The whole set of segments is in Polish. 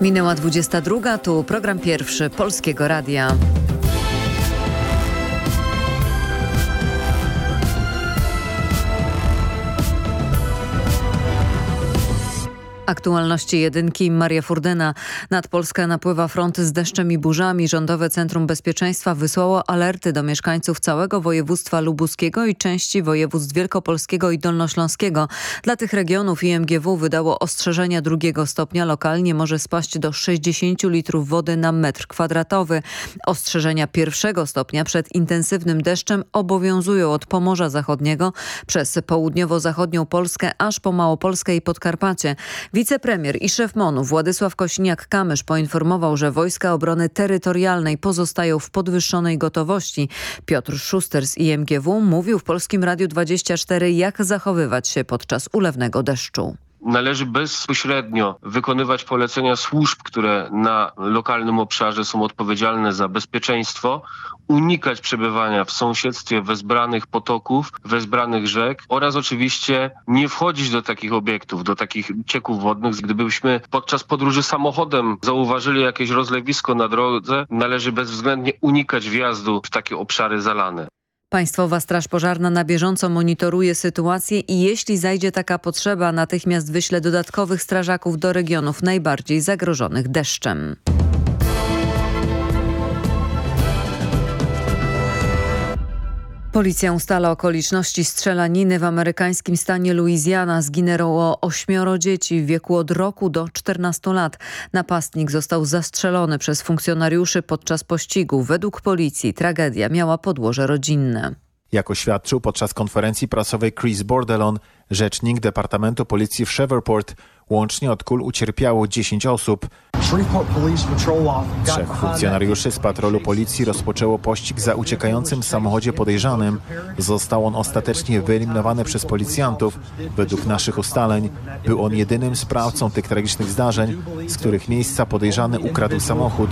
Minęła 22, tu program pierwszy Polskiego Radia. Aktualności jedynki Maria Furdyna. Nad Polskę napływa front z deszczem i burzami. Rządowe Centrum Bezpieczeństwa wysłało alerty do mieszkańców całego województwa lubuskiego i części województw wielkopolskiego i dolnośląskiego. Dla tych regionów IMGW wydało ostrzeżenia drugiego stopnia. Lokalnie może spaść do 60 litrów wody na metr kwadratowy. Ostrzeżenia pierwszego stopnia przed intensywnym deszczem obowiązują od Pomorza Zachodniego przez południowo-zachodnią Polskę aż po Małopolskę i Podkarpacie. Wicepremier i szef MONU Władysław Kośniak-Kamysz poinformował, że wojska obrony terytorialnej pozostają w podwyższonej gotowości. Piotr Szuster z IMGW mówił w Polskim Radiu 24 jak zachowywać się podczas ulewnego deszczu należy bezpośrednio wykonywać polecenia służb, które na lokalnym obszarze są odpowiedzialne za bezpieczeństwo, unikać przebywania w sąsiedztwie wezbranych potoków, wezbranych rzek oraz oczywiście nie wchodzić do takich obiektów, do takich cieków wodnych. Gdybyśmy podczas podróży samochodem zauważyli jakieś rozlewisko na drodze, należy bezwzględnie unikać wjazdu w takie obszary zalane. Państwowa Straż Pożarna na bieżąco monitoruje sytuację i jeśli zajdzie taka potrzeba, natychmiast wyśle dodatkowych strażaków do regionów najbardziej zagrożonych deszczem. Policja ustala okoliczności strzelaniny w amerykańskim stanie Louisiana. Zginęło ośmioro dzieci w wieku od roku do 14 lat. Napastnik został zastrzelony przez funkcjonariuszy podczas pościgu. Według policji tragedia miała podłoże rodzinne. Jak oświadczył podczas konferencji prasowej Chris Bordelon, rzecznik Departamentu Policji w Shreveport, łącznie od kul ucierpiało 10 osób. Trzech funkcjonariuszy z patrolu policji rozpoczęło pościg za uciekającym samochodzie podejrzanym. Został on ostatecznie wyeliminowany przez policjantów. Według naszych ustaleń był on jedynym sprawcą tych tragicznych zdarzeń, z których miejsca podejrzany ukradł samochód.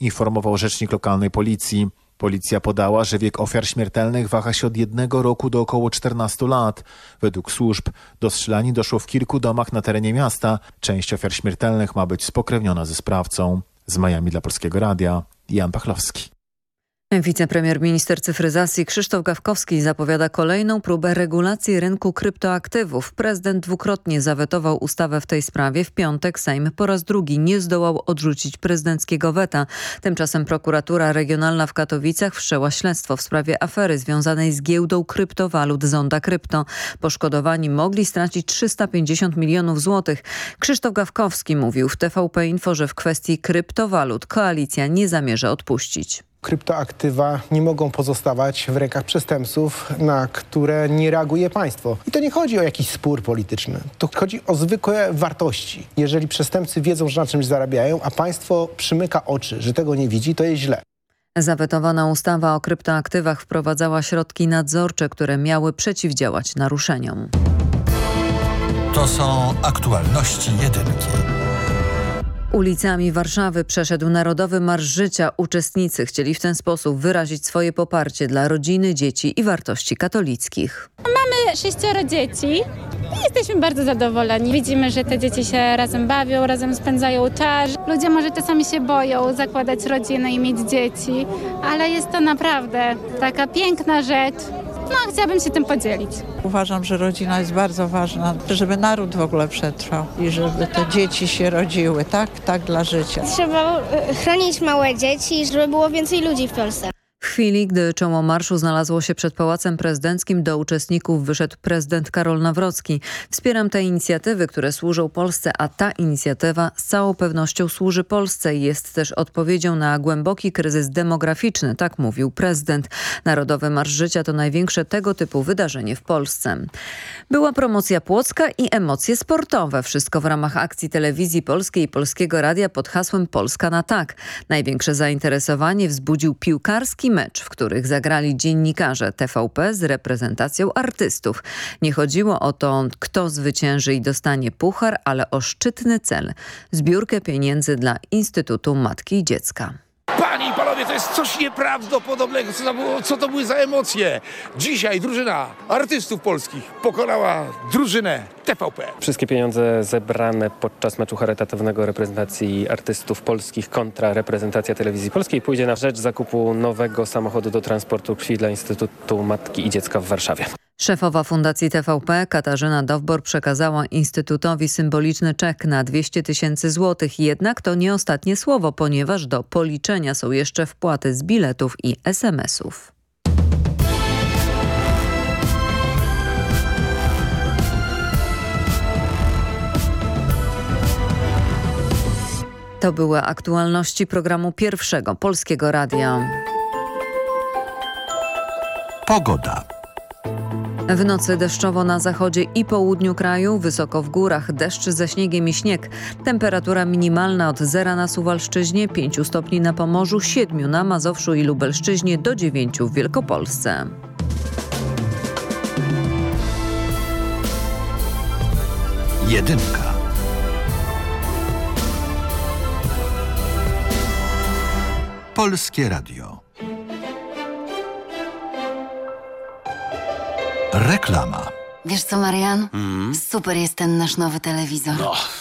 Informował rzecznik lokalnej policji. Policja podała, że wiek ofiar śmiertelnych waha się od jednego roku do około 14 lat. Według służb do strzelani doszło w kilku domach na terenie miasta. Część ofiar śmiertelnych ma być spokrewniona ze sprawcą. Z Miami dla Polskiego Radia Jan Pachlowski. Wicepremier minister cyfryzacji Krzysztof Gawkowski zapowiada kolejną próbę regulacji rynku kryptoaktywów. Prezydent dwukrotnie zawetował ustawę w tej sprawie. W piątek Sejm po raz drugi nie zdołał odrzucić prezydenckiego weta. Tymczasem prokuratura regionalna w Katowicach wszczęła śledztwo w sprawie afery związanej z giełdą kryptowalut Zonda Krypto. Poszkodowani mogli stracić 350 milionów złotych. Krzysztof Gawkowski mówił w TVP Info, że w kwestii kryptowalut koalicja nie zamierza odpuścić. Kryptoaktywa nie mogą pozostawać w rękach przestępców, na które nie reaguje państwo. I to nie chodzi o jakiś spór polityczny. To chodzi o zwykłe wartości. Jeżeli przestępcy wiedzą, że na czymś zarabiają, a państwo przymyka oczy, że tego nie widzi, to jest źle. Zawetowana ustawa o kryptoaktywach wprowadzała środki nadzorcze, które miały przeciwdziałać naruszeniom. To są aktualności jedynki. Ulicami Warszawy przeszedł Narodowy Marsz Życia. Uczestnicy chcieli w ten sposób wyrazić swoje poparcie dla rodziny, dzieci i wartości katolickich. Mamy sześcioro dzieci i jesteśmy bardzo zadowoleni. Widzimy, że te dzieci się razem bawią, razem spędzają czas. Ludzie może czasami się boją zakładać rodzinę i mieć dzieci, ale jest to naprawdę taka piękna rzecz, no, chciałabym się tym podzielić. Uważam, że rodzina jest bardzo ważna, żeby naród w ogóle przetrwał i żeby te dzieci się rodziły, tak? Tak dla życia. Trzeba e, chronić małe dzieci, żeby było więcej ludzi w Polsce. W chwili, gdy czoło marszu znalazło się przed Pałacem Prezydenckim, do uczestników wyszedł prezydent Karol Nawrocki. Wspieram te inicjatywy, które służą Polsce, a ta inicjatywa z całą pewnością służy Polsce i jest też odpowiedzią na głęboki kryzys demograficzny, tak mówił prezydent. Narodowy Marsz Życia to największe tego typu wydarzenie w Polsce. Była promocja Płocka i emocje sportowe. Wszystko w ramach akcji telewizji polskiej i Polskiego Radia pod hasłem Polska na tak. Największe zainteresowanie wzbudził piłkarski mecz, w których zagrali dziennikarze TVP z reprezentacją artystów. Nie chodziło o to, kto zwycięży i dostanie puchar, ale o szczytny cel – zbiórkę pieniędzy dla Instytutu Matki i Dziecka. Panie i panowie, to jest coś nieprawdopodobnego. Co to, było, co to były za emocje? Dzisiaj drużyna artystów polskich pokonała drużynę TVP. Wszystkie pieniądze zebrane podczas meczu charytatywnego reprezentacji artystów polskich kontra reprezentacja telewizji polskiej pójdzie na rzecz zakupu nowego samochodu do transportu krwi dla Instytutu Matki i Dziecka w Warszawie. Szefowa Fundacji TVP Katarzyna Dowbor przekazała Instytutowi symboliczny czek na 200 tysięcy złotych. Jednak to nie ostatnie słowo, ponieważ do policzenia są jeszcze wpłaty z biletów i SMS-ów. To były aktualności programu Pierwszego Polskiego Radia. Pogoda. W nocy deszczowo na zachodzie i południu kraju, wysoko w górach, deszcz ze śniegiem i śnieg. Temperatura minimalna od zera na Suwalszczyźnie, 5 stopni na Pomorzu, 7 na Mazowszu i Lubelszczyźnie, do 9 w Wielkopolsce. Jedynka. Polskie Radio. Reklama. Wiesz co, Marian? Super jest ten nasz nowy telewizor. No,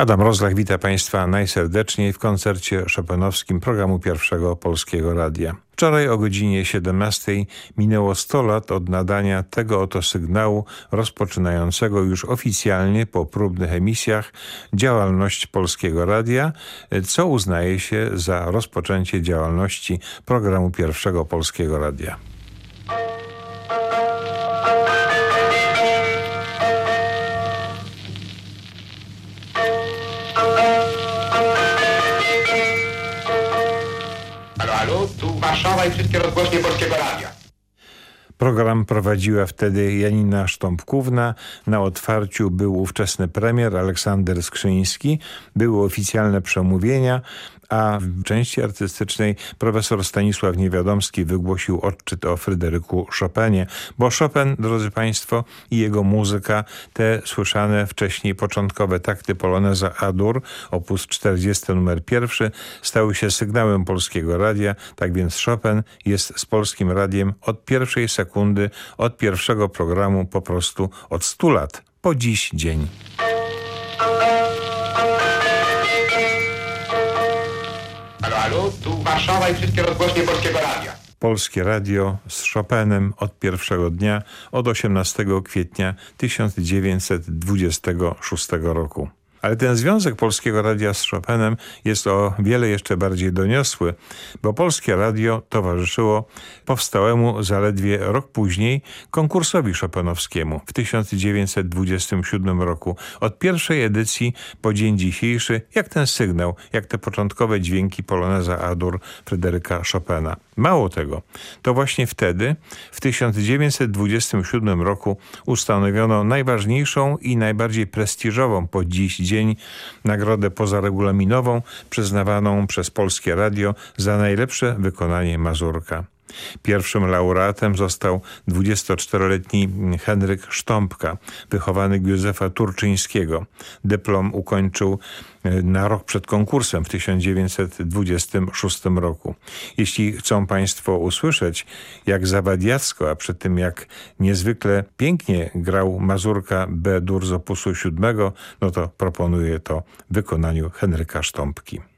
Adam Rozlach wita Państwa najserdeczniej w koncercie szopenowskim programu Pierwszego Polskiego Radia. Wczoraj o godzinie 17 minęło 100 lat od nadania tego oto sygnału rozpoczynającego już oficjalnie po próbnych emisjach działalność Polskiego Radia, co uznaje się za rozpoczęcie działalności programu Pierwszego Polskiego Radia. Warszawa i wszystkie rozgłośnie Polskiego Radia. Program prowadziła wtedy Janina Sztąpkówna. Na otwarciu był ówczesny premier Aleksander Skrzyński. Były oficjalne przemówienia, a w części artystycznej profesor Stanisław Niewiadomski wygłosił odczyt o Fryderyku Chopinie, bo Chopin, drodzy Państwo, i jego muzyka, te słyszane wcześniej początkowe takty poloneza Adur, opus 40 numer pierwszy, stały się sygnałem Polskiego Radia, tak więc Chopin jest z Polskim Radiem od pierwszej sekundy, od pierwszego programu, po prostu od 100 lat, po dziś dzień. Halo, tu Warszawa i wszystkie rozgłośnie Polskiego Radia. Polskie Radio z Chopinem od pierwszego dnia, od 18 kwietnia 1926 roku. Ale ten związek Polskiego Radia z Chopinem jest o wiele jeszcze bardziej doniosły, bo Polskie Radio towarzyszyło powstałemu zaledwie rok później konkursowi chopinowskiemu w 1927 roku. Od pierwszej edycji po dzień dzisiejszy, jak ten sygnał, jak te początkowe dźwięki poloneza Adur Fryderyka Chopina. Mało tego, to właśnie wtedy, w 1927 roku ustanowiono najważniejszą i najbardziej prestiżową po dziś dzień nagrodę pozaregulaminową przyznawaną przez Polskie Radio za najlepsze wykonanie Mazurka. Pierwszym laureatem został 24-letni Henryk Sztąpka, wychowany Józefa Turczyńskiego. Dyplom ukończył e, na rok przed konkursem w 1926 roku. Jeśli chcą Państwo usłyszeć, jak zawadiacko, a przy tym jak niezwykle pięknie grał Mazurka B-dur z opusu 7, no to proponuję to w wykonaniu Henryka Sztąpki.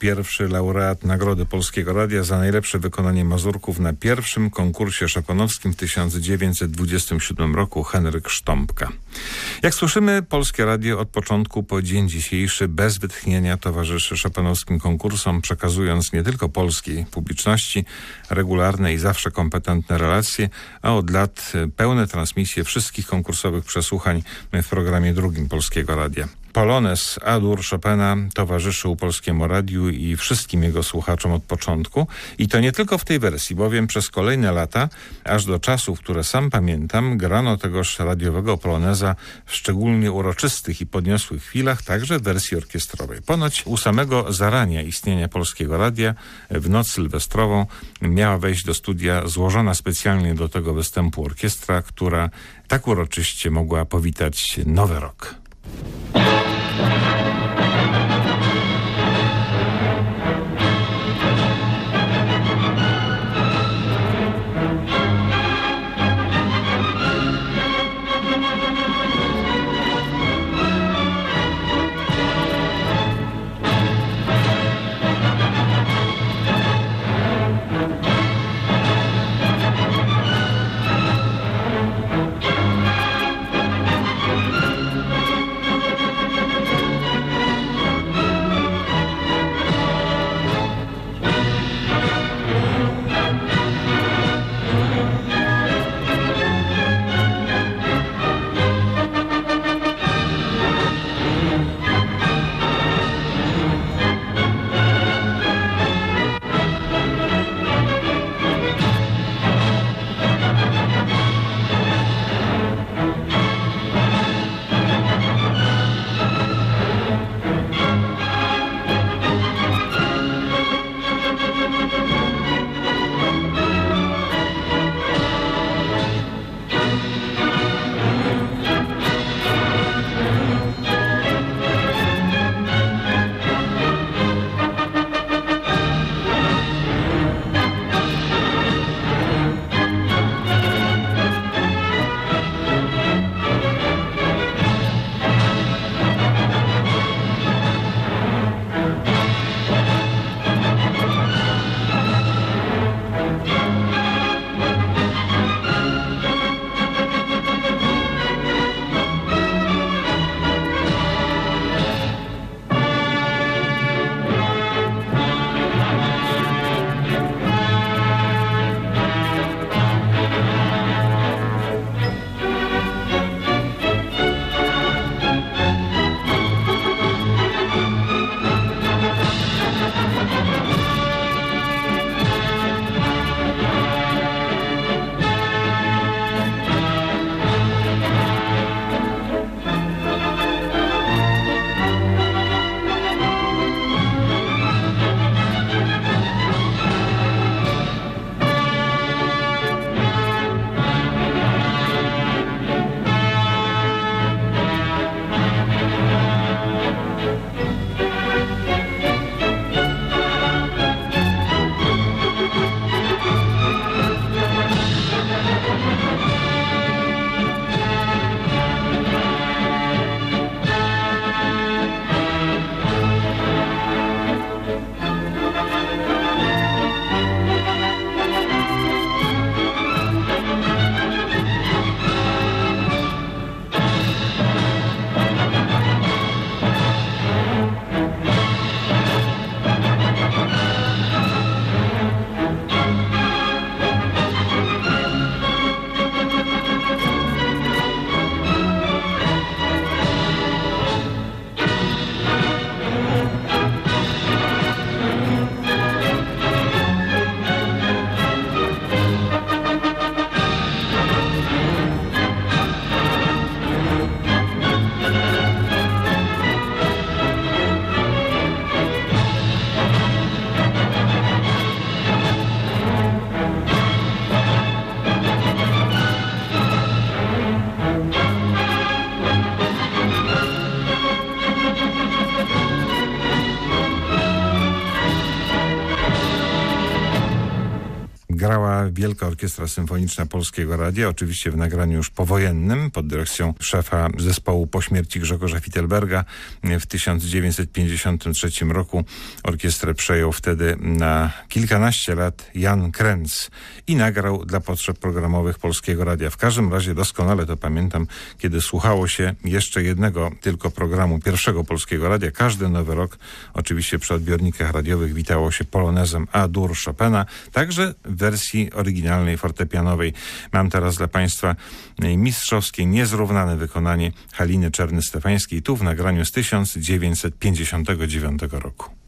Pierwszy laureat Nagrody Polskiego Radia za najlepsze wykonanie mazurków na pierwszym konkursie szopanowskim w 1927 roku Henryk Sztąpka. Jak słyszymy, Polskie Radio od początku po dzień dzisiejszy bez wytchnienia towarzyszy szopanowskim konkursom, przekazując nie tylko polskiej publiczności regularne i zawsze kompetentne relacje, a od lat pełne transmisje wszystkich konkursowych przesłuchań w programie drugim Polskiego Radia. Polones Adur Chopina towarzyszył Polskiemu Radiu i wszystkim jego słuchaczom od początku. I to nie tylko w tej wersji, bowiem przez kolejne lata, aż do czasów, które sam pamiętam, grano tegoż radiowego poloneza w szczególnie uroczystych i podniosłych chwilach, także w wersji orkiestrowej. Ponoć u samego zarania istnienia Polskiego Radia w noc sylwestrową miała wejść do studia złożona specjalnie do tego występu orkiestra, która tak uroczyście mogła powitać nowy rok. あっ! Wielka Orkiestra Symfoniczna Polskiego Radia, oczywiście w nagraniu już powojennym pod dyrekcją szefa zespołu po śmierci Grzegorza Fittelberga w 1953 roku. Orkiestrę przejął wtedy na kilkanaście lat Jan Krenz i nagrał dla potrzeb programowych Polskiego Radia. W każdym razie doskonale to pamiętam, kiedy słuchało się jeszcze jednego tylko programu pierwszego Polskiego Radia. Każdy nowy rok oczywiście przy odbiornikach radiowych witało się polonezem A-dur Chopina, także w wersji oryginalnej fortepianowej. Mam teraz dla Państwa mistrzowskie, niezrównane wykonanie Haliny Czerny-Stefańskiej tu w nagraniu z 1959 roku.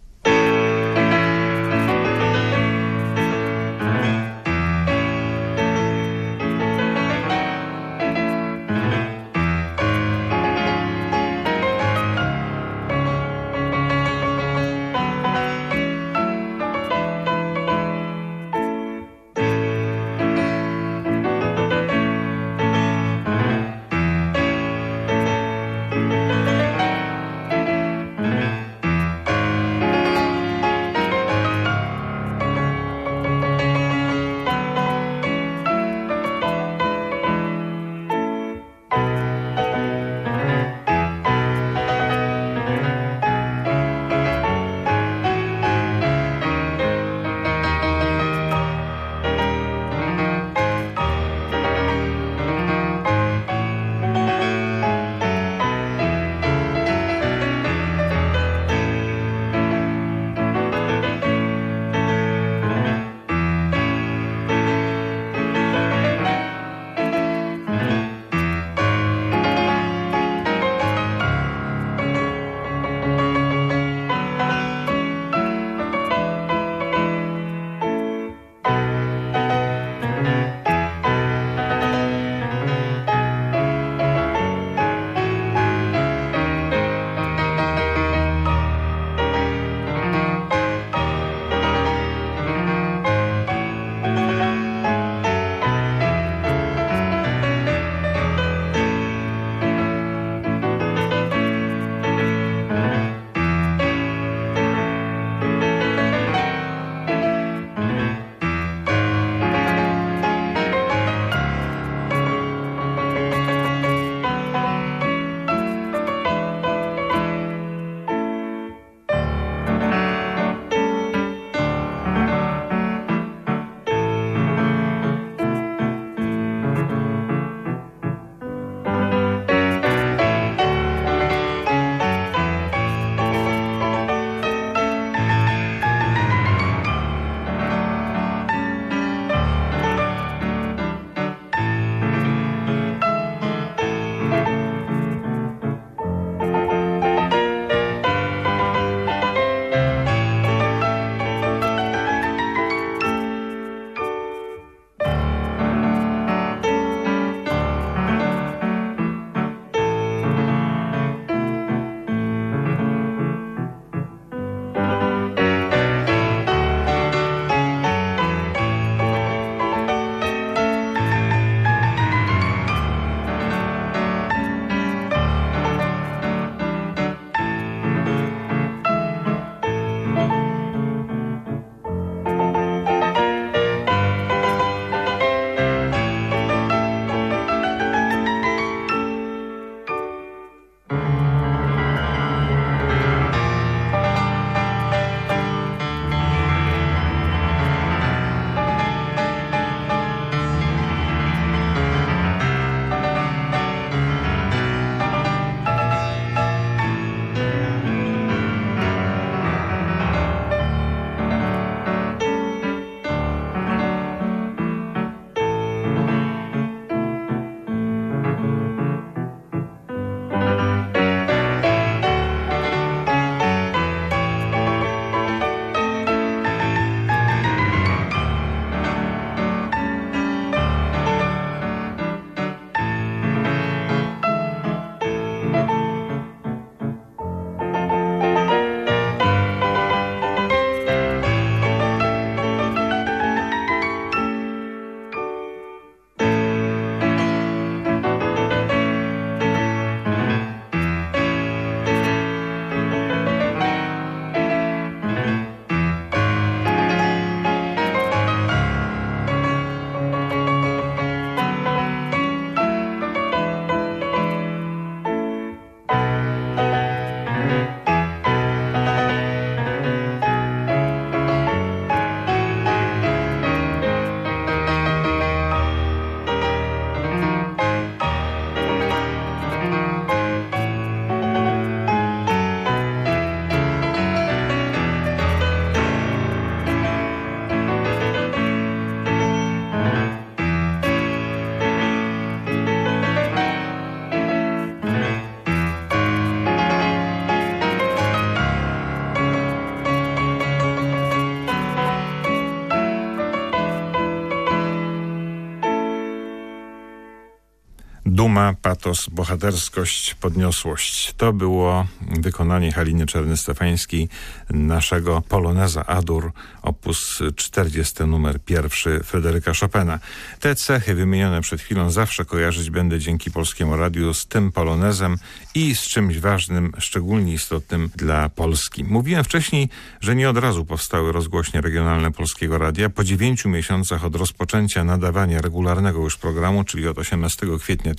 Patos, bohaterskość, podniosłość. To było wykonanie Haliny Czerny-Stefańskiej naszego Poloneza Adur, opus 40 numer pierwszy Fryderyka Chopina. Te cechy wymienione przed chwilą zawsze kojarzyć będę dzięki Polskiemu Radiu z tym polonezem i z czymś ważnym, szczególnie istotnym dla Polski. Mówiłem wcześniej, że nie od razu powstały rozgłośnie regionalne Polskiego Radia. Po dziewięciu miesiącach od rozpoczęcia nadawania regularnego już programu, czyli od 18 kwietnia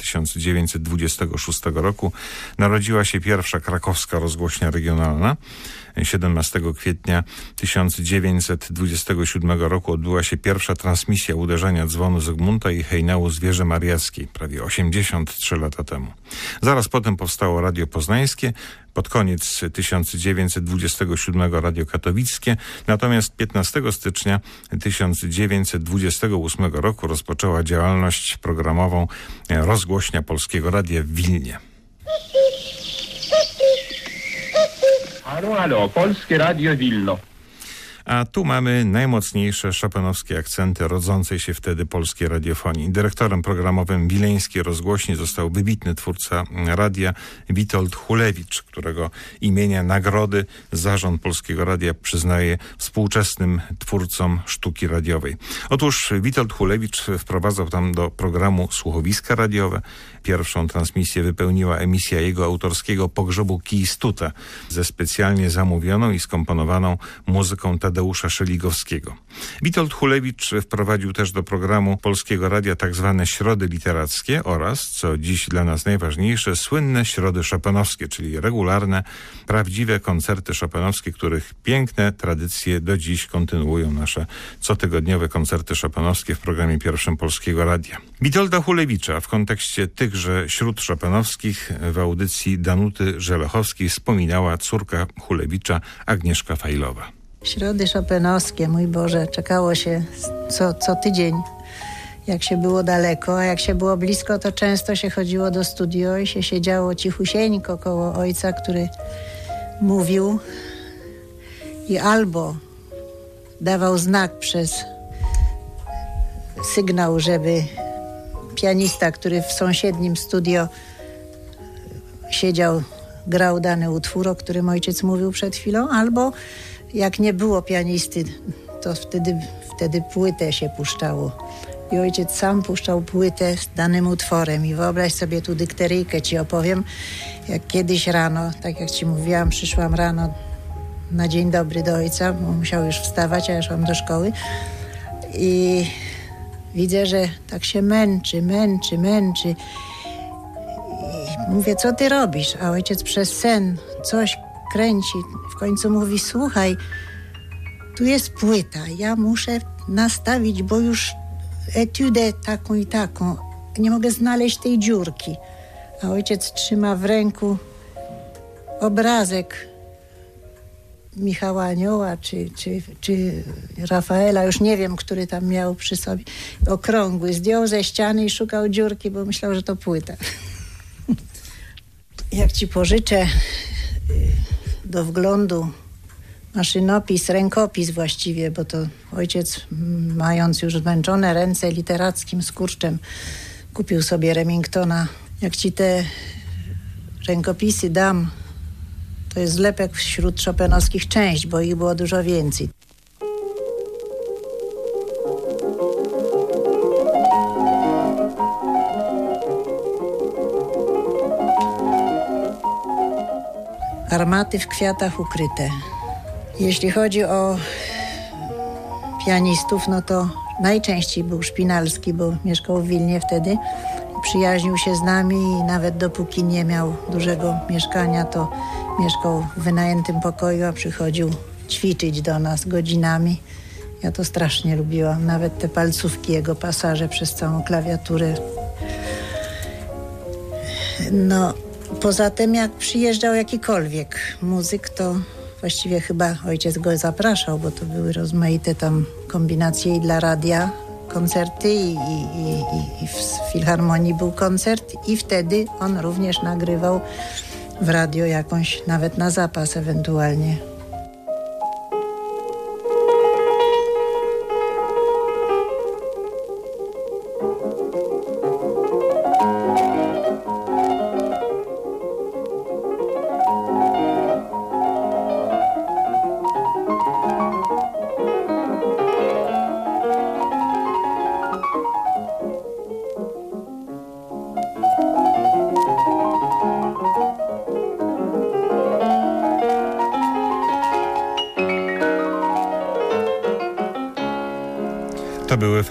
1926 roku, narodziła się pierwsza krakowska rozgłośnia regionalna. 17 kwietnia 1927 roku odbyła się pierwsza transmisja uderzenia dzwonu Zygmunta i hejnału Zwierzę Mariackiej, prawie 83 lata temu. Zaraz potem powstało Radio Poznańskie, pod koniec 1927 Radio Katowickie, natomiast 15 stycznia 1928 roku rozpoczęła działalność programową rozgłośnia Polskiego Radia w Wilnie. Halo, halo, Polskie Radio Wilno. A tu mamy najmocniejsze szopenowskie akcenty rodzącej się wtedy polskiej radiofonii. Dyrektorem programowym Wileńskiej Rozgłośni został wybitny twórca radia Witold Hulewicz, którego imienia nagrody Zarząd Polskiego Radia przyznaje współczesnym twórcom sztuki radiowej. Otóż Witold Hulewicz wprowadzał tam do programu słuchowiska radiowe. Pierwszą transmisję wypełniła emisja jego autorskiego pogrzebu Kiistuta ze specjalnie zamówioną i skomponowaną muzyką Tadeusza Szeligowskiego. Witold Hulewicz wprowadził też do programu Polskiego Radia tak zwane środy literackie oraz, co dziś dla nas najważniejsze, słynne środy szopenowskie, czyli regularne, prawdziwe koncerty szopenowskie, których piękne tradycje do dziś kontynuują nasze cotygodniowe koncerty szopenowskie w programie pierwszym Polskiego Radia. Witolda Hulewicza w kontekście tychże śród szopenowskich w audycji Danuty Żelechowskiej wspominała córka Hulewicza Agnieszka Fajlowa. Środy szopenowskie, mój Boże, czekało się co, co tydzień, jak się było daleko, a jak się było blisko, to często się chodziło do studio i się siedziało cichusieńko koło ojca, który mówił i albo dawał znak przez sygnał, żeby pianista, który w sąsiednim studio siedział, grał dany utwór, o którym ojciec mówił przed chwilą, albo jak nie było pianisty, to wtedy, wtedy płytę się puszczało. I ojciec sam puszczał płytę z danym utworem. I wyobraź sobie tu dykteryjkę ci opowiem, jak kiedyś rano, tak jak ci mówiłam, przyszłam rano na dzień dobry do ojca, bo musiał już wstawać, a ja szłam do szkoły. I widzę, że tak się męczy, męczy, męczy. I mówię, co ty robisz? A ojciec przez sen coś kręci. W końcu mówi, słuchaj, tu jest płyta, ja muszę nastawić, bo już etudę taką i taką. Nie mogę znaleźć tej dziurki. A ojciec trzyma w ręku obrazek Michała Anioła czy, czy, czy Rafaela, już nie wiem, który tam miał przy sobie, okrągły. Zdjął ze ściany i szukał dziurki, bo myślał, że to płyta. Jak ci pożyczę do wglądu maszynopis, rękopis właściwie, bo to ojciec, mając już zmęczone ręce literackim skurczem, kupił sobie Remingtona. Jak ci te rękopisy dam, to jest zlepek wśród szopenowskich część, bo ich było dużo więcej. Armaty w kwiatach ukryte. Jeśli chodzi o pianistów, no to najczęściej był Szpinalski, bo mieszkał w Wilnie wtedy. Przyjaźnił się z nami i nawet dopóki nie miał dużego mieszkania, to mieszkał w wynajętym pokoju, a przychodził ćwiczyć do nas godzinami. Ja to strasznie lubiłam. Nawet te palcówki, jego pasaże przez całą klawiaturę. No, poza tym jak przyjeżdżał jakikolwiek muzyk, to właściwie chyba ojciec go zapraszał, bo to były rozmaite tam kombinacje i dla radia koncerty i, i, i, i w Filharmonii był koncert i wtedy on również nagrywał w radio jakąś, nawet na zapas ewentualnie.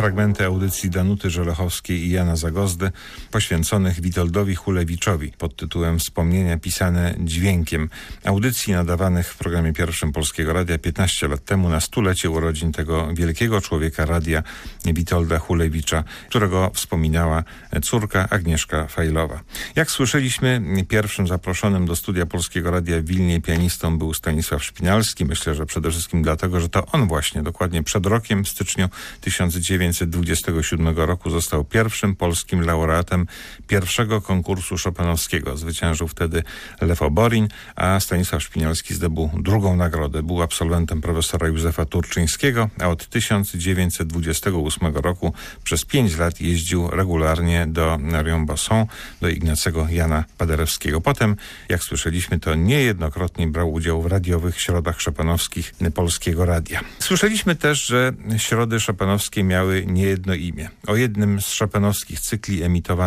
Fragmenty audycji Danuty Żelechowskiej i Jana Zagozdy poświęconych Witoldowi Hulewiczowi pod tytułem Wspomnienia pisane dźwiękiem. Audycji nadawanych w programie pierwszym Polskiego Radia 15 lat temu na stulecie urodzin tego wielkiego człowieka radia Witolda Hulewicza, którego wspominała córka Agnieszka Fajlowa. Jak słyszeliśmy, pierwszym zaproszonym do studia Polskiego Radia w Wilnie pianistą był Stanisław Szpinalski. Myślę, że przede wszystkim dlatego, że to on właśnie dokładnie przed rokiem, w styczniu 1927 roku został pierwszym polskim laureatem pierwszego konkursu Chopinowskiego. Zwyciężył wtedy Lew Oborin, a Stanisław Szpinialski zdobył drugą nagrodę. Był absolwentem profesora Józefa Turczyńskiego, a od 1928 roku przez pięć lat jeździł regularnie do Rion-Basson, do Ignacego Jana Paderewskiego. Potem, jak słyszeliśmy, to niejednokrotnie brał udział w radiowych środach szopanowskich Polskiego Radia. Słyszeliśmy też, że środy szopanowskie miały niejedno imię. O jednym z szopanowskich cykli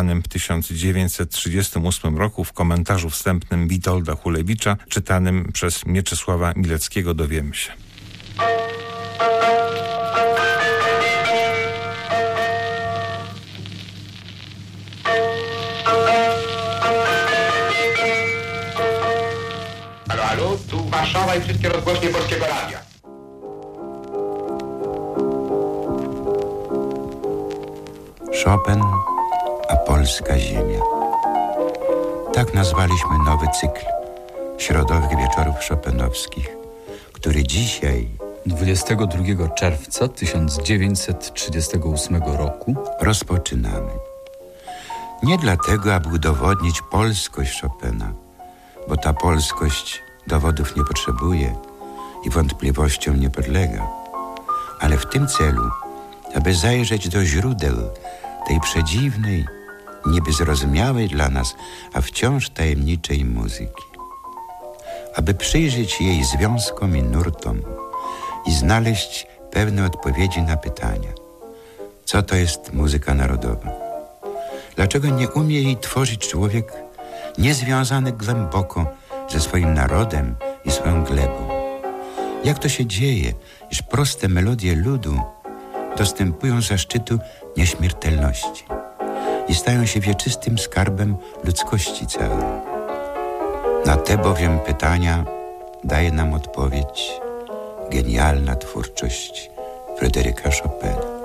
emitowanym w 1938 roku w komentarzu wstępnym Witolda Hulewicza, czytanym przez Mieczysława Mileckiego dowiemy się. Halo, halo, tu Warszawa i wszystkie rozgłośnie Polskiego Radia. Chopin, polska ziemia. Tak nazwaliśmy nowy cykl środowych wieczorów chopinowskich, który dzisiaj 22 czerwca 1938 roku rozpoczynamy. Nie dlatego, aby udowodnić polskość Chopina, bo ta polskość dowodów nie potrzebuje i wątpliwościom nie podlega, ale w tym celu, aby zajrzeć do źródeł tej przedziwnej, niby zrozumiałej dla nas, a wciąż tajemniczej muzyki. Aby przyjrzeć jej związkom i nurtom i znaleźć pewne odpowiedzi na pytania. Co to jest muzyka narodowa? Dlaczego nie umie jej tworzyć człowiek niezwiązany głęboko ze swoim narodem i swoją glebą? Jak to się dzieje, iż proste melodie ludu dostępują zaszczytu nieśmiertelności i stają się wieczystym skarbem ludzkości całej. Na te bowiem pytania daje nam odpowiedź genialna twórczość Fryderyka Chopina.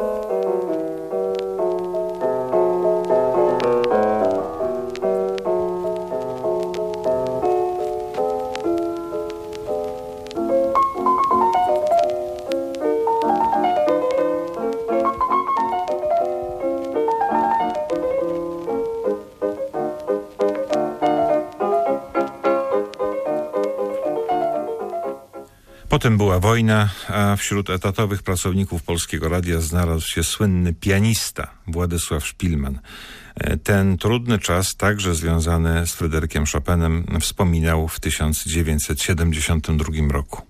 Potem była wojna, a wśród etatowych pracowników Polskiego Radia znalazł się słynny pianista Władysław Szpilman. Ten trudny czas, także związany z Fryderykiem Chopinem, wspominał w 1972 roku.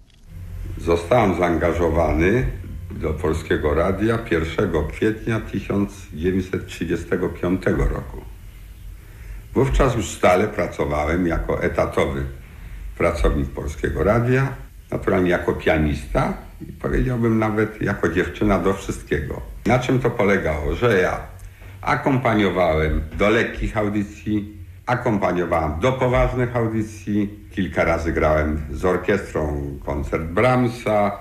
Zostałem zaangażowany do Polskiego Radia 1 kwietnia 1935 roku. Wówczas już stale pracowałem jako etatowy pracownik Polskiego Radia, naturalnie jako pianista i powiedziałbym nawet jako dziewczyna do wszystkiego. Na czym to polegało? Że ja akompaniowałem do lekkich audycji, akompaniowałem do poważnych audycji, kilka razy grałem z orkiestrą koncert Brahmsa,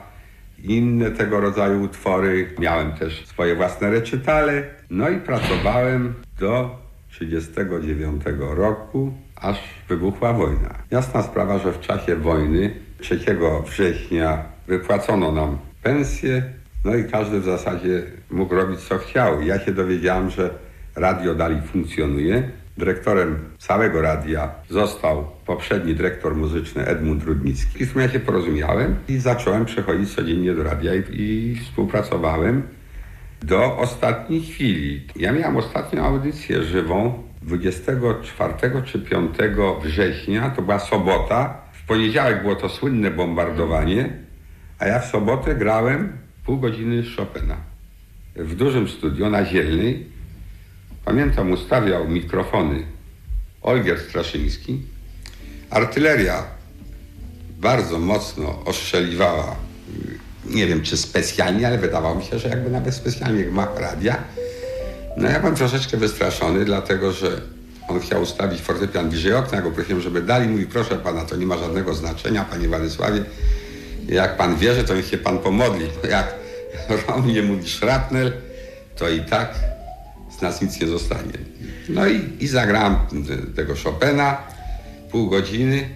inne tego rodzaju utwory. Miałem też swoje własne recytale, no i pracowałem do 1939 roku, aż wybuchła wojna. Jasna sprawa, że w czasie wojny 3 września wypłacono nam pensję, no i każdy w zasadzie mógł robić co chciał. Ja się dowiedziałem, że radio dalej funkcjonuje. Dyrektorem całego radia został poprzedni dyrektor muzyczny Edmund Rudnicki. Z którym ja się porozumiałem i zacząłem przechodzić codziennie do radia i, i współpracowałem do ostatniej chwili. Ja miałem ostatnią audycję żywą 24 czy 5 września, to była sobota. Poniedziałek było to słynne bombardowanie, a ja w sobotę grałem pół godziny Chopina. W dużym studiu na Zielnej. Pamiętam, ustawiał mikrofony Olgier Straszyński. Artyleria bardzo mocno ostrzeliwała Nie wiem, czy specjalnie, ale wydawało mi się, że jakby nawet specjalnie gmach radia. No ja byłem troszeczkę wystraszony, dlatego że on chciał ustawić fortepian bliżej okna, ja go prosiłem, żeby dali. Mówi, proszę pana, to nie ma żadnego znaczenia, panie Władysławie. Jak pan wierzy, to niech się pan pomodli. Jak o mnie mówi szrapnel, to i tak z nas nic nie zostanie. No i, i zagrałem tego Chopina pół godziny.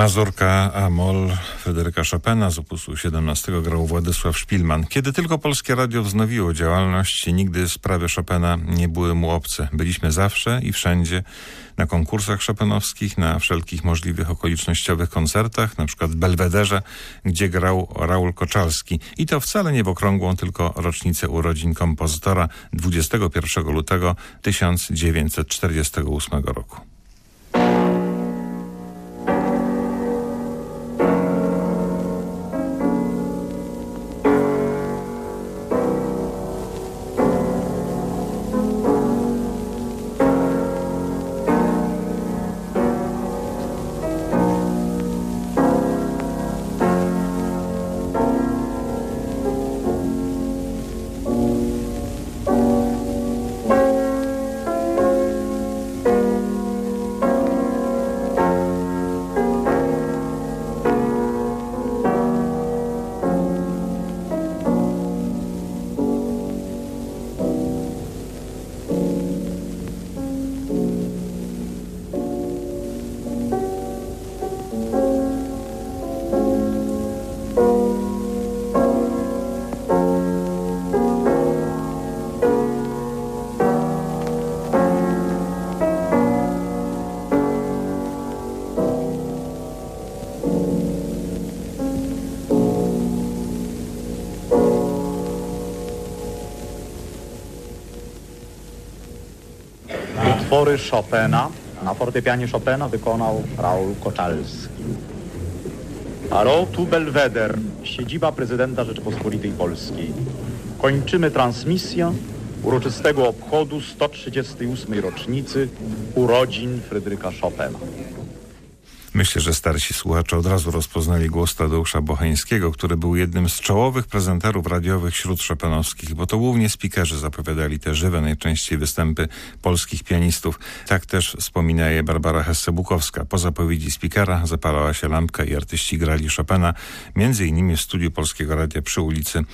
Mazurka Amol Fryderyka Chopina z opusu 17 grał Władysław Szpilman. Kiedy tylko Polskie Radio wznowiło działalność, nigdy sprawy Chopina nie były mu obce. Byliśmy zawsze i wszędzie na konkursach chopinowskich, na wszelkich możliwych okolicznościowych koncertach, na przykład w Belwederze, gdzie grał Raul Koczalski. I to wcale nie w okrągłą, tylko rocznicę urodzin kompozytora 21 lutego 1948 roku. Chopina na fortepianie Chopina wykonał Raul Koczalski. Aro tu Belweder, siedziba prezydenta Rzeczypospolitej Polskiej. Kończymy transmisję uroczystego obchodu 138. rocznicy urodzin Fryderyka Chopina. Myślę, że starsi słuchacze od razu rozpoznali głos Tadeusza Bocheńskiego, który był jednym z czołowych prezenterów radiowych wśród szopenowskich, bo to głównie spikerzy zapowiadali te żywe najczęściej występy polskich pianistów. Tak też wspomina je Barbara Hesse-Bukowska. Po zapowiedzi spikera zapalała się lampka i artyści grali Chopina, między innymi w studiu Polskiego Radia przy ulicy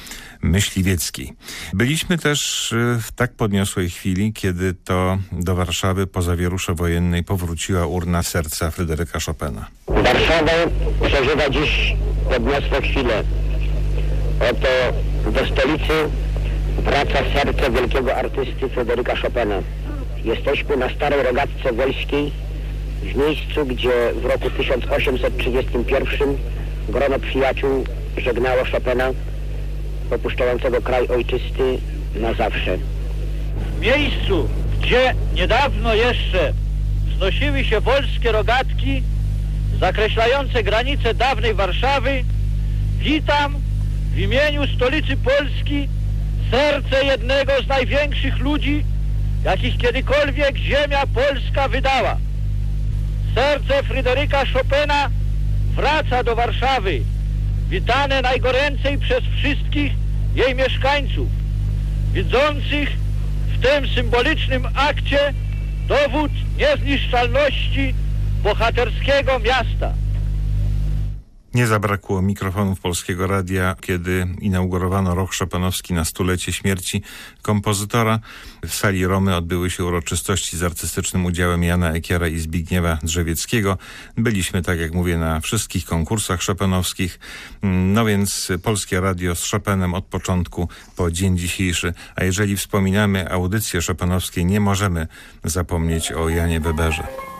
Myśliwieckiej. Byliśmy też y, w tak podniosłej chwili, kiedy to do Warszawy po zawierusze wojennej powróciła urna serca Fryderyka Chopina. Warszawa przeżywa dziś podniosłe chwile. Oto do stolicy wraca serce wielkiego artysty Fryderyka Chopina. Jesteśmy na Starej Rogatce Wolskiej, w miejscu, gdzie w roku 1831 grono przyjaciół żegnało Chopina, opuszczającego kraj ojczysty na zawsze. W miejscu, gdzie niedawno jeszcze wznosiły się polskie rogatki zakreślające granice dawnej Warszawy, witam w imieniu stolicy Polski serce jednego z największych ludzi, jakich kiedykolwiek ziemia polska wydała. Serce Fryderyka Chopina wraca do Warszawy, witane najgoręcej przez wszystkich jej mieszkańców, widzących w tym symbolicznym akcie dowód niezniszczalności bohaterskiego miasta. Nie zabrakło mikrofonów Polskiego Radia, kiedy inaugurowano rok Chopinowski na stulecie śmierci kompozytora. W sali Romy odbyły się uroczystości z artystycznym udziałem Jana Ekiera i Zbigniewa Drzewieckiego. Byliśmy, tak jak mówię, na wszystkich konkursach Chopinowskich. No więc Polskie Radio z Chopinem od początku po dzień dzisiejszy. A jeżeli wspominamy audycje Chopinowskie, nie możemy zapomnieć o Janie Weberze.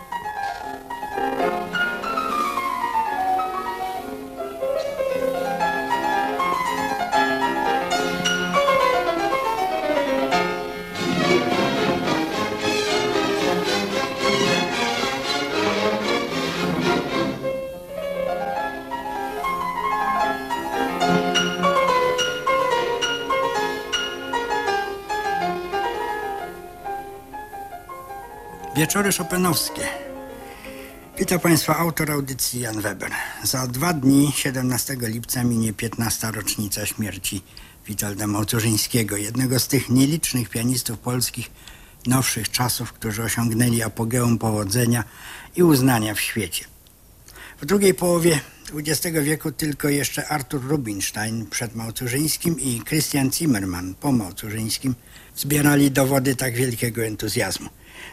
Wieczory Chopinowskie. Witam Państwa, autor audycji Jan Weber. Za dwa dni, 17 lipca, minie 15. rocznica śmierci Witolda Małturzyńskiego, jednego z tych nielicznych pianistów polskich nowszych czasów, którzy osiągnęli apogeum powodzenia i uznania w świecie. W drugiej połowie XX wieku tylko jeszcze Artur Rubinstein przed Małturzyńskim i Christian Zimmermann po Małturzyńskim zbierali dowody tak wielkiego entuzjazmu.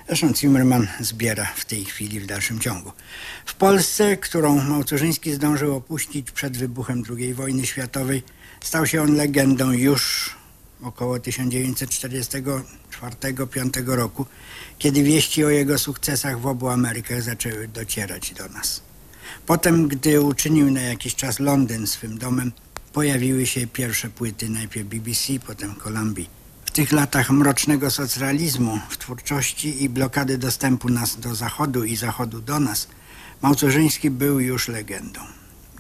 Zresztą Zimmerman zbiera w tej chwili w dalszym ciągu. W Polsce, którą Małturzyński zdążył opuścić przed wybuchem II wojny światowej, stał się on legendą już około 1944-1945 roku, kiedy wieści o jego sukcesach w obu Amerykach zaczęły docierać do nas. Potem, gdy uczynił na jakiś czas Londyn swym domem, pojawiły się pierwsze płyty, najpierw BBC, potem Columbia. Tych latach mrocznego socrealizmu w twórczości i blokady dostępu nas do Zachodu i Zachodu do nas, Małturzyński był już legendą.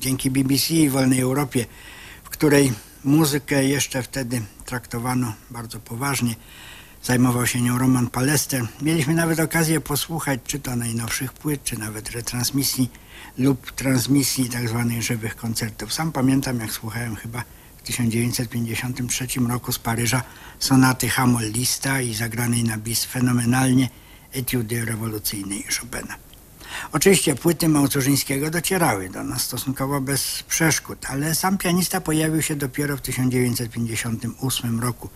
Dzięki BBC i Wolnej Europie, w której muzykę jeszcze wtedy traktowano bardzo poważnie, zajmował się nią Roman Palester. Mieliśmy nawet okazję posłuchać czy to najnowszych płyt, czy nawet retransmisji lub transmisji tak zwanych żywych koncertów. Sam pamiętam, jak słuchałem chyba 1953 roku z Paryża sonaty Hamol Lista i zagranej na bis fenomenalnie etiudy rewolucyjnej Chopina. Oczywiście płyty Małturzyńskiego docierały do nas stosunkowo bez przeszkód, ale sam pianista pojawił się dopiero w 1958 roku.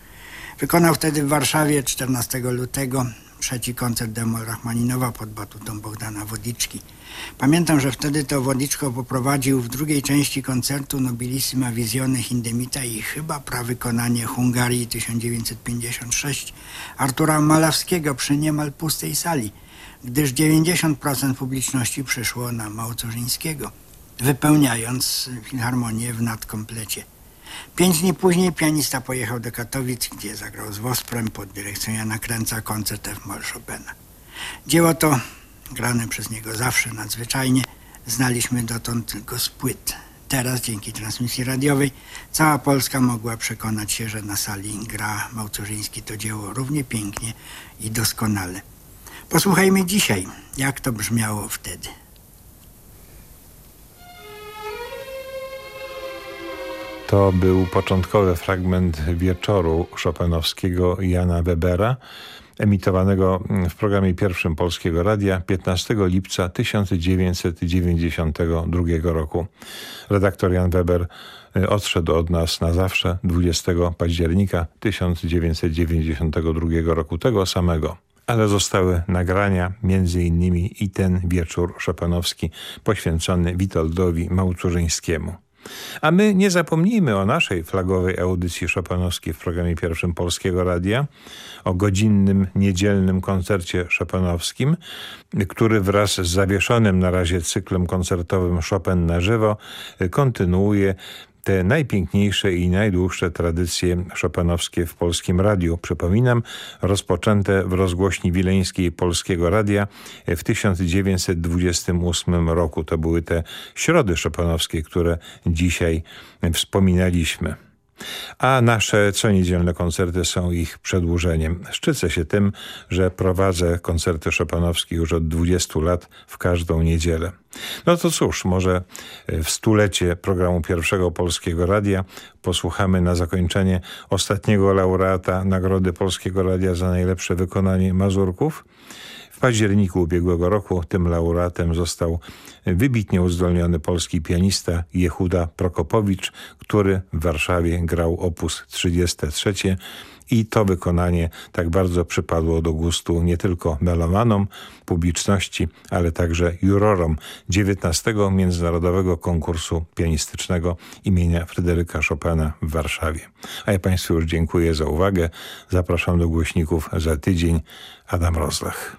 Wykonał wtedy w Warszawie 14 lutego trzeci koncert Demol Rachmaninowa pod batutą Bogdana Wodiczki. Pamiętam, że wtedy to Wodiczko poprowadził w drugiej części koncertu Nobilissima Visione Hindemita i chyba prawykonanie Hungarii 1956 Artura Malawskiego przy niemal pustej sali, gdyż 90% publiczności przyszło na Małturzyńskiego, wypełniając filharmonię w nadkomplecie. Pięć dni później pianista pojechał do Katowic, gdzie zagrał z Wosprem pod dyrekcją Jana Kręca koncert F. Moll Chopina. Dzieło to, grane przez niego zawsze nadzwyczajnie, znaliśmy dotąd tylko z płyt. Teraz, dzięki transmisji radiowej, cała Polska mogła przekonać się, że na sali gra Małcurzyński to dzieło równie pięknie i doskonale. Posłuchajmy dzisiaj, jak to brzmiało wtedy. To był początkowy fragment wieczoru szopenowskiego Jana Webera, emitowanego w programie pierwszym Polskiego Radia 15 lipca 1992 roku. Redaktor Jan Weber y, odszedł od nas na zawsze 20 października 1992 roku, tego samego. Ale zostały nagrania, między innymi i ten wieczór szopenowski poświęcony Witoldowi Małcurzyńskiemu. A my nie zapomnijmy o naszej flagowej audycji szopenowskiej w programie pierwszym Polskiego Radia, o godzinnym, niedzielnym koncercie szopenowskim, który wraz z zawieszonym na razie cyklem koncertowym Chopin na żywo kontynuuje te najpiękniejsze i najdłuższe tradycje szopenowskie w polskim radiu. Przypominam, rozpoczęte w rozgłośni wileńskiej Polskiego Radia w 1928 roku. To były te środy szopenowskie, które dzisiaj wspominaliśmy a nasze co niedzielne koncerty są ich przedłużeniem. Szczycę się tym, że prowadzę koncerty szopanowskie już od 20 lat w każdą niedzielę. No to cóż, może w stulecie programu Pierwszego Polskiego Radia posłuchamy na zakończenie ostatniego laureata Nagrody Polskiego Radia za najlepsze wykonanie Mazurków. W październiku ubiegłego roku tym laureatem został wybitnie uzdolniony polski pianista Jehuda Prokopowicz, który w Warszawie grał opus 33 i to wykonanie tak bardzo przypadło do gustu nie tylko melomanom, publiczności, ale także jurorom XIX Międzynarodowego Konkursu Pianistycznego imienia Fryderyka Chopina w Warszawie. A ja Państwu już dziękuję za uwagę. Zapraszam do głośników za tydzień. Adam Rozlach.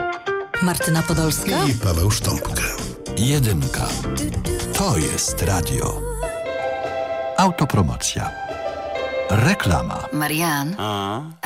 Martyna Podolska. I Paweł Sztompka. Jedynka. To jest radio. Autopromocja. Reklama. Marian, A?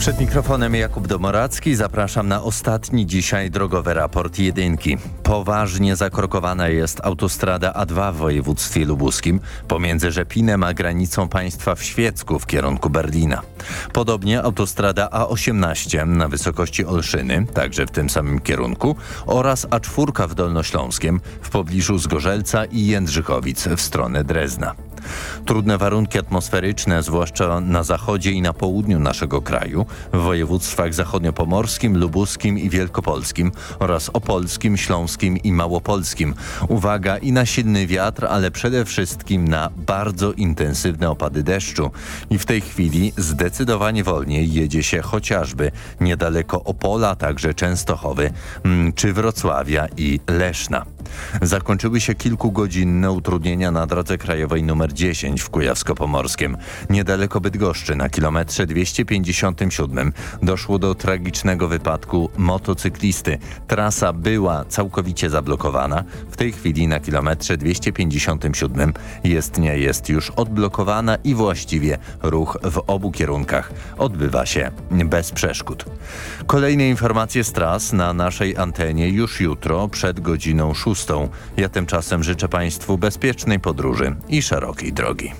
Przed mikrofonem Jakub Domoracki zapraszam na ostatni dzisiaj drogowy raport jedynki. Poważnie zakorkowana jest autostrada A2 w województwie lubuskim pomiędzy Rzepinem a granicą państwa w Świecku w kierunku Berlina. Podobnie autostrada A18 na wysokości Olszyny, także w tym samym kierunku oraz A4 w Dolnośląskiem w pobliżu Zgorzelca i Jędrzychowic w stronę Drezna. Trudne warunki atmosferyczne, zwłaszcza na zachodzie i na południu naszego kraju, w województwach zachodniopomorskim, lubuskim i wielkopolskim oraz opolskim, śląskim i małopolskim. Uwaga i na silny wiatr, ale przede wszystkim na bardzo intensywne opady deszczu. I w tej chwili zdecydowanie wolniej jedzie się chociażby niedaleko Opola, także Częstochowy, mm, czy Wrocławia i Leszna. Zakończyły się kilkugodzinne utrudnienia na drodze krajowej nr 10 w Kujawsko-Pomorskiem. Niedaleko Bydgoszczy na kilometrze 257 doszło do tragicznego wypadku motocyklisty. Trasa była całkowicie zablokowana. W tej chwili na kilometrze 257 jezdnia jest już odblokowana i właściwie ruch w obu kierunkach odbywa się bez przeszkód. Kolejne informacje z tras na naszej antenie już jutro przed godziną 6. Ja tymczasem życzę Państwu bezpiecznej podróży i szerokiej drogi.